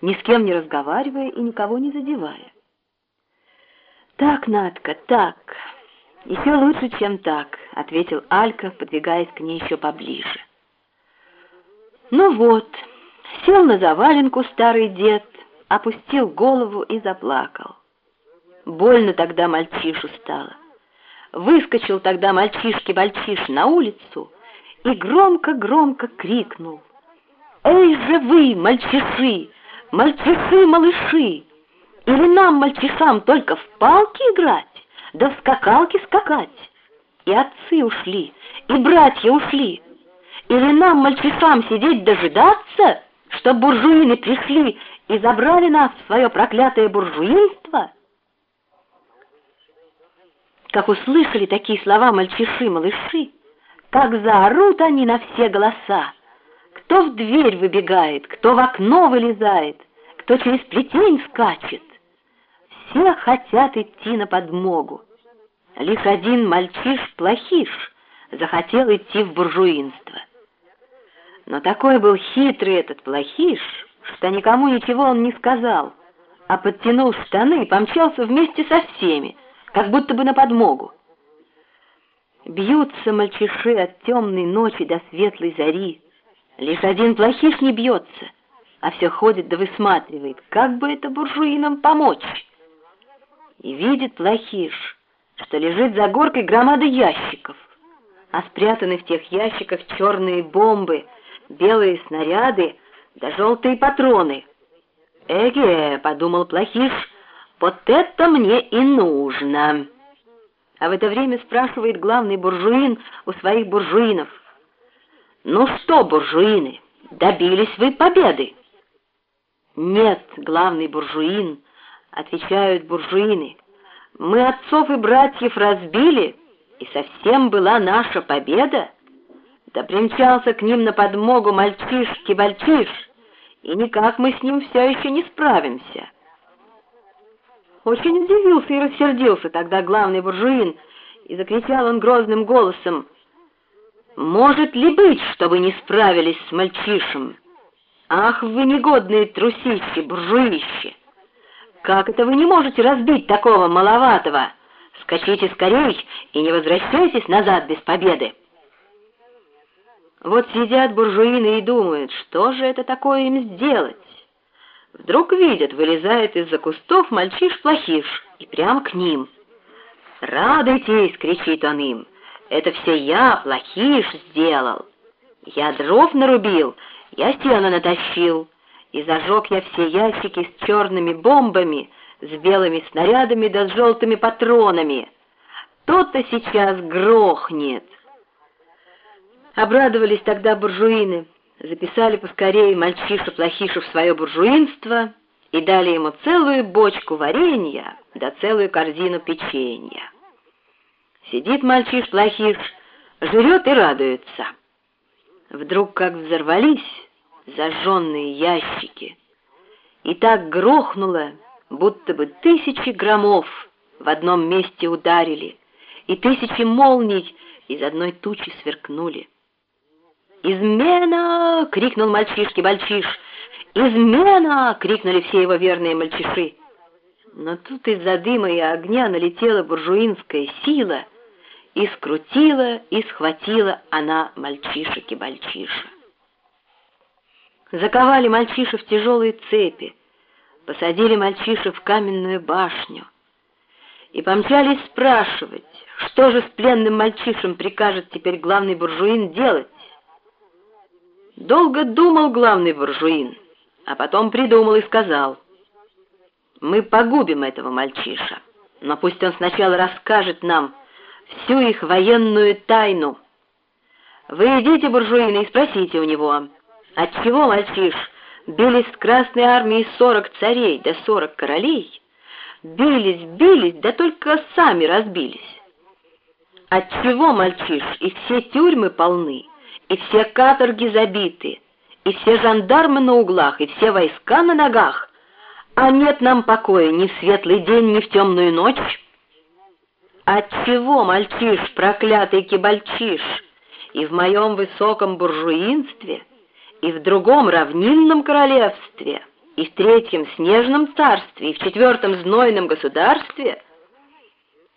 ни с кем не разговаривая и никого не задевая. «Так, Надка, так, еще лучше, чем так», — ответил Алька, подвигаясь к ней еще поближе. «Ну вот, сел на заваленку старый дед, опустил голову и заплакал. Больно тогда мальчишу стало. Выскочил тогда мальчишки-мальчиш на улицу и громко-громко крикнул. «Эй же вы, мальчиши, мальчиши-малыши! Или нам, мальчишам, только в палки играть, да в скакалки скакать? И отцы ушли, и братья ушли. Или нам, мальчишам, сидеть дожидаться, чтоб буржуины пришли и забрали нас в свое проклятое буржуинство?» Как услышали такие слова мальчиши-малыши, как заорут они на все голоса. В дверь выбегает, кто в окно вылезает, кто через плетень скачет. Все хотят идти на подмогу. Лишь один мальчиш-плохиш захотел идти в буржуинство. Но такой был хитрый этот плохиш, что никому ничего он не сказал, а подтянул штаны и помчался вместе со всеми, как будто бы на подмогу. Бьются мальчиши от темной ночи до светлой зари. Лишь один плохиш не бьется, а все ходит да высматривает, как бы это буржуинам помочь. И видит плохиш, что лежит за горкой громада ящиков, а спрятаны в тех ящиках черные бомбы, белые снаряды да желтые патроны. «Эге», — подумал плохиш, — вот это мне и нужно. А в это время спрашивает главный буржуин у своих буржуинов. Ну что, буржуины, добились вы победы? Нет, главный буржуин, отвечают буржуины. Мы отцов и братьев разбили, и совсем была наша победа. Да примчался к ним на подмогу мальчишки-бальчиш, и никак мы с ним все еще не справимся. Очень удивился и рассердился тогда главный буржуин, и закричал он грозным голосом, «Может ли быть, что вы не справились с мальчишем? Ах, вы негодные трусищи, буржуище! Как это вы не можете разбить такого маловатого? Скачите скорей и не возвращайтесь назад без победы!» Вот сидят буржуины и думают, что же это такое им сделать? Вдруг видят, вылезает из-за кустов мальчиш-плохиш и прямо к ним. «Радуйтесь!» — кричит он им. «Это все я, плохиш, сделал. Я дров нарубил, я стену натащил, и зажег я все ящики с черными бомбами, с белыми снарядами да с желтыми патронами. То-то сейчас грохнет!» Обрадовались тогда буржуины записали поскорее мальчиша-плохиша в свое буржуинство и дали ему целую бочку варенья да целую корзину печенья. Сидит мальчиш-плохиш, жрет и радуется. Вдруг как взорвались зажженные ящики, и так грохнуло, будто бы тысячи громов в одном месте ударили, и тысячи молний из одной тучи сверкнули. «Измена!» — крикнул мальчишки-бальчиш. «Измена!» — крикнули все его верные мальчиши. Но тут из-за дыма и огня налетела буржуинская сила, и скрутила, и схватила она мальчишек и бальчиша. Заковали мальчиша в тяжелые цепи, посадили мальчиша в каменную башню и помчались спрашивать, что же с пленным мальчишем прикажет теперь главный буржуин делать. Долго думал главный буржуин, а потом придумал и сказал, «Мы погубим этого мальчиша, но пусть он сначала расскажет нам всю их военную тайну. Вы идите, буржуины, и спросите у него, отчего мальчиш бились с Красной армией сорок царей да сорок королей, бились, бились, да только сами разбились. Отчего мальчиш и все тюрьмы полны?» и все каторги забиты, и все жандармы на углах, и все войска на ногах, а нет нам покоя ни в светлый день, ни в темную ночь. Отчего, мальчиш, проклятый кибальчиш, и в моем высоком буржуинстве, и в другом равнинном королевстве и в третьем снежном царстве, и в четвертом знойном государстве